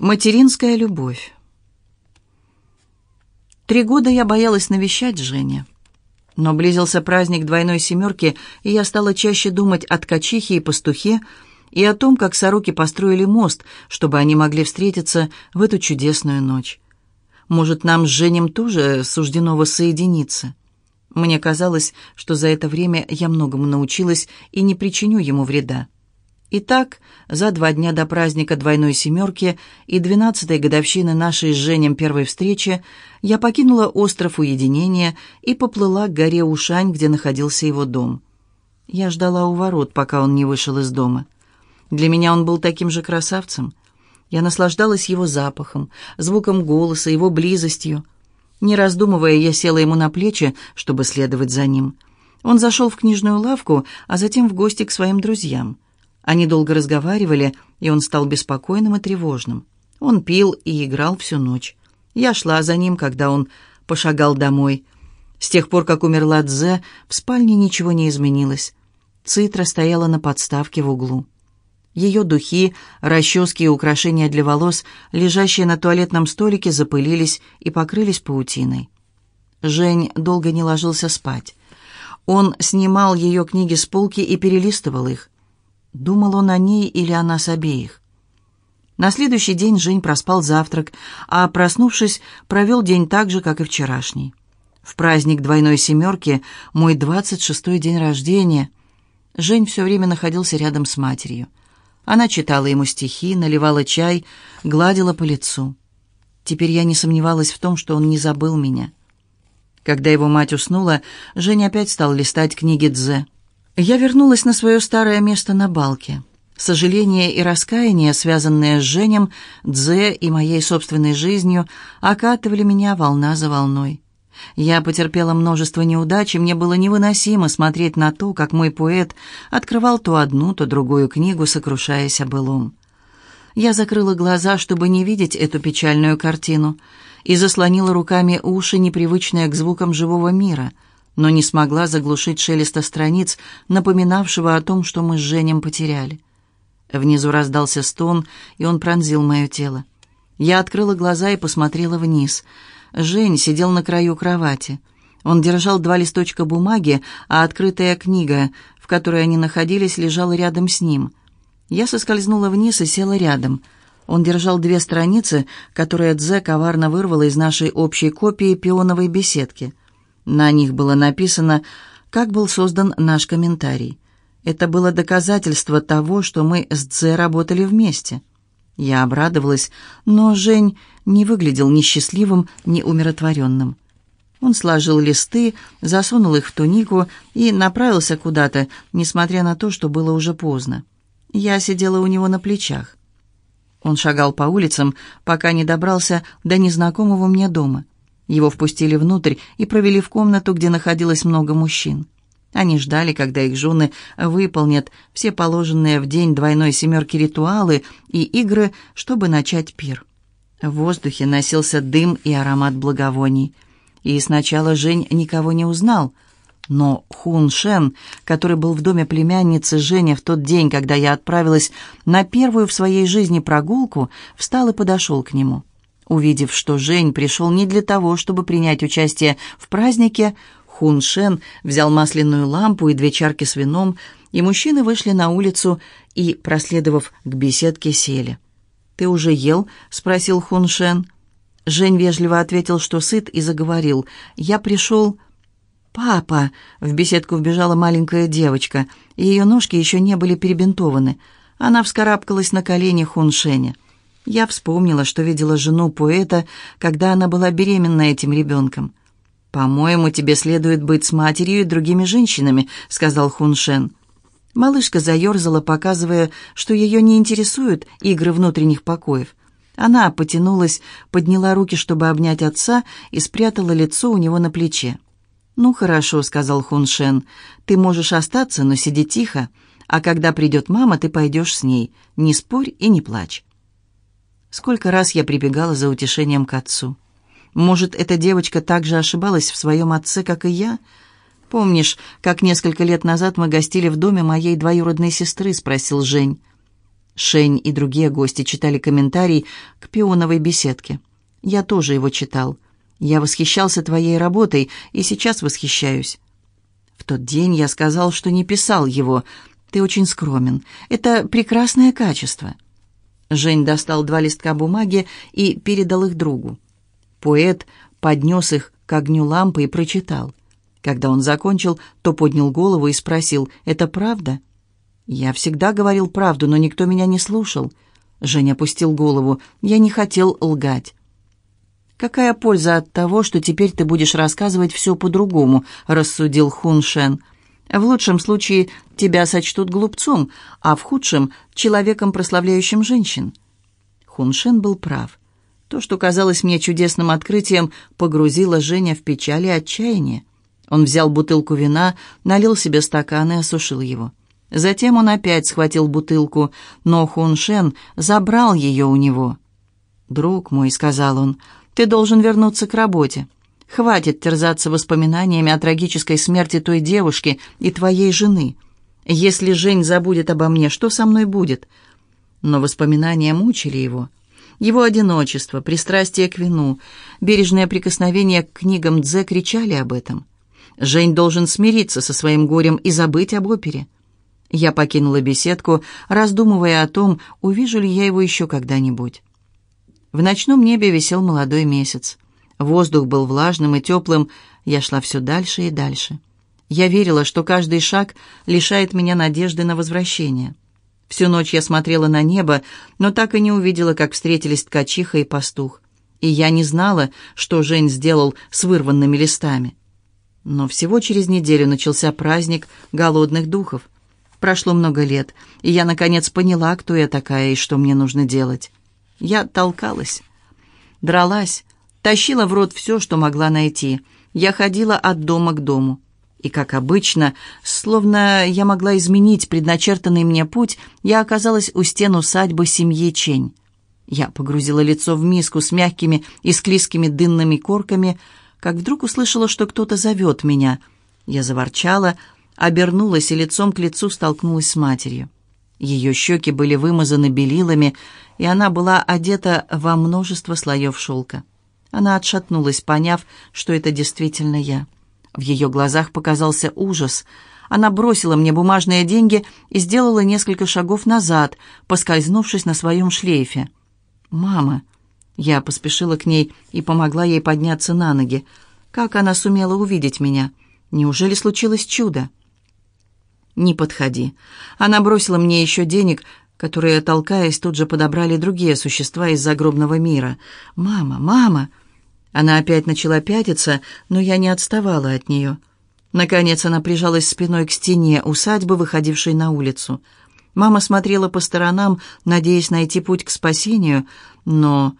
Материнская любовь. Три года я боялась навещать Женя. Но близился праздник двойной семерки, и я стала чаще думать о ткачихе и пастухе, и о том, как сороки построили мост, чтобы они могли встретиться в эту чудесную ночь. Может, нам с Женем тоже суждено воссоединиться? Мне казалось, что за это время я многому научилась и не причиню ему вреда. Итак, за два дня до праздника двойной семерки и двенадцатой годовщины нашей с Женем первой встречи я покинула остров уединения и поплыла к горе Ушань, где находился его дом. Я ждала у ворот, пока он не вышел из дома. Для меня он был таким же красавцем. Я наслаждалась его запахом, звуком голоса, его близостью. Не раздумывая, я села ему на плечи, чтобы следовать за ним. Он зашел в книжную лавку, а затем в гости к своим друзьям — они долго разговаривали, и он стал беспокойным и тревожным. Он пил и играл всю ночь. Я шла за ним, когда он пошагал домой. С тех пор, как умерла Дзе, в спальне ничего не изменилось. Цитра стояла на подставке в углу. Ее духи, расчески и украшения для волос, лежащие на туалетном столике, запылились и покрылись паутиной. Жень долго не ложился спать. Он снимал ее книги с полки и перелистывал их. Думал он о ней или о нас обеих? На следующий день Жень проспал завтрак, а, проснувшись, провел день так же, как и вчерашний. В праздник двойной семерки, мой двадцать шестой день рождения, Жень все время находился рядом с матерью. Она читала ему стихи, наливала чай, гладила по лицу. Теперь я не сомневалась в том, что он не забыл меня. Когда его мать уснула, Женя опять стал листать книги Дзе. Я вернулась на свое старое место на балке. Сожаление и раскаяние, связанные с Женем, Дзе и моей собственной жизнью, окатывали меня волна за волной. Я потерпела множество неудач, и мне было невыносимо смотреть на то, как мой поэт открывал то одну, то другую книгу, сокрушаясь о былом. Я закрыла глаза, чтобы не видеть эту печальную картину, и заслонила руками уши, непривычные к звукам живого мира — но не смогла заглушить шелеста страниц, напоминавшего о том, что мы с Женем потеряли. Внизу раздался стон, и он пронзил мое тело. Я открыла глаза и посмотрела вниз. Жень сидел на краю кровати. Он держал два листочка бумаги, а открытая книга, в которой они находились, лежала рядом с ним. Я соскользнула вниз и села рядом. Он держал две страницы, которые Дзе коварно вырвала из нашей общей копии пионовой беседки. На них было написано, как был создан наш комментарий. Это было доказательство того, что мы с Дзе работали вместе. Я обрадовалась, но Жень не выглядел ни счастливым, ни умиротворенным. Он сложил листы, засунул их в тунику и направился куда-то, несмотря на то, что было уже поздно. Я сидела у него на плечах. Он шагал по улицам, пока не добрался до незнакомого мне дома. Его впустили внутрь и провели в комнату, где находилось много мужчин. Они ждали, когда их жены выполнят все положенные в день двойной семерки ритуалы и игры, чтобы начать пир. В воздухе носился дым и аромат благовоний. И сначала Жень никого не узнал. Но Хун Шен, который был в доме племянницы Жени в тот день, когда я отправилась на первую в своей жизни прогулку, встал и подошел к нему. Увидев, что Жень пришел не для того, чтобы принять участие в празднике, Хун Шен взял масляную лампу и две чарки с вином, и мужчины вышли на улицу и, проследовав к беседке, сели. «Ты уже ел?» — спросил Хун Шен. Жень вежливо ответил, что сыт, и заговорил. «Я пришел...» «Папа!» — в беседку вбежала маленькая девочка, ее ножки еще не были перебинтованы. Она вскарабкалась на колени Хун Шеня. Я вспомнила, что видела жену поэта, когда она была беременна этим ребенком. «По-моему, тебе следует быть с матерью и другими женщинами», — сказал Хун Шен. Малышка заерзала, показывая, что ее не интересуют игры внутренних покоев. Она потянулась, подняла руки, чтобы обнять отца, и спрятала лицо у него на плече. «Ну хорошо», — сказал Хун Шен, — «ты можешь остаться, но сиди тихо, а когда придет мама, ты пойдешь с ней. Не спорь и не плачь». Сколько раз я прибегала за утешением к отцу. Может, эта девочка так же ошибалась в своем отце, как и я? Помнишь, как несколько лет назад мы гостили в доме моей двоюродной сестры?» — спросил Жень. Шень и другие гости читали комментарий к пионовой беседке. Я тоже его читал. Я восхищался твоей работой и сейчас восхищаюсь. В тот день я сказал, что не писал его. Ты очень скромен. Это прекрасное качество. Жень достал два листка бумаги и передал их другу. Поэт поднес их к огню лампы и прочитал. Когда он закончил, то поднял голову и спросил, «Это правда?» «Я всегда говорил правду, но никто меня не слушал». Женя опустил голову. «Я не хотел лгать». «Какая польза от того, что теперь ты будешь рассказывать все по-другому?» — рассудил Хун Шен. «В лучшем случае тебя сочтут глупцом, а в худшем — человеком, прославляющим женщин». Хун Шен был прав. То, что казалось мне чудесным открытием, погрузило Женя в печаль и отчаяние. Он взял бутылку вина, налил себе стакан и осушил его. Затем он опять схватил бутылку, но Хун Шен забрал ее у него. «Друг мой», — сказал он, — «ты должен вернуться к работе. Хватит терзаться воспоминаниями о трагической смерти той девушки и твоей жены. Если Жень забудет обо мне, что со мной будет?» Но воспоминания мучили его. Его одиночество, пристрастие к вину, бережное прикосновение к книгам Дзе кричали об этом. Жень должен смириться со своим горем и забыть об опере. Я покинула беседку, раздумывая о том, увижу ли я его еще когда-нибудь. В ночном небе висел молодой месяц. Воздух был влажным и теплым, я шла все дальше и дальше. Я верила, что каждый шаг лишает меня надежды на возвращение. Всю ночь я смотрела на небо, но так и не увидела, как встретились ткачиха и пастух. И я не знала, что Жень сделал с вырванными листами. Но всего через неделю начался праздник голодных духов. Прошло много лет, и я, наконец, поняла, кто я такая и что мне нужно делать. Я толкалась, дралась, тащила в рот все, что могла найти. Я ходила от дома к дому. И, как обычно, словно я могла изменить предначертанный мне путь, я оказалась у стен усадьбы семьи Чень. Я погрузила лицо в миску с мягкими и склизкими дынными корками, как вдруг услышала, что кто-то зовет меня. Я заворчала, обернулась и лицом к лицу столкнулась с матерью. Ее щеки были вымазаны белилами, и она была одета во множество слоев шелка. Она отшатнулась, поняв, что это действительно я. В ее глазах показался ужас. Она бросила мне бумажные деньги и сделала несколько шагов назад, поскользнувшись на своем шлейфе. «Мама!» Я поспешила к ней и помогла ей подняться на ноги. Как она сумела увидеть меня? Неужели случилось чудо? «Не подходи». Она бросила мне еще денег, которые, толкаясь, тут же подобрали другие существа из загробного мира. «Мама, мама!» Она опять начала пятиться, но я не отставала от нее. Наконец она прижалась спиной к стене усадьбы, выходившей на улицу. Мама смотрела по сторонам, надеясь найти путь к спасению, но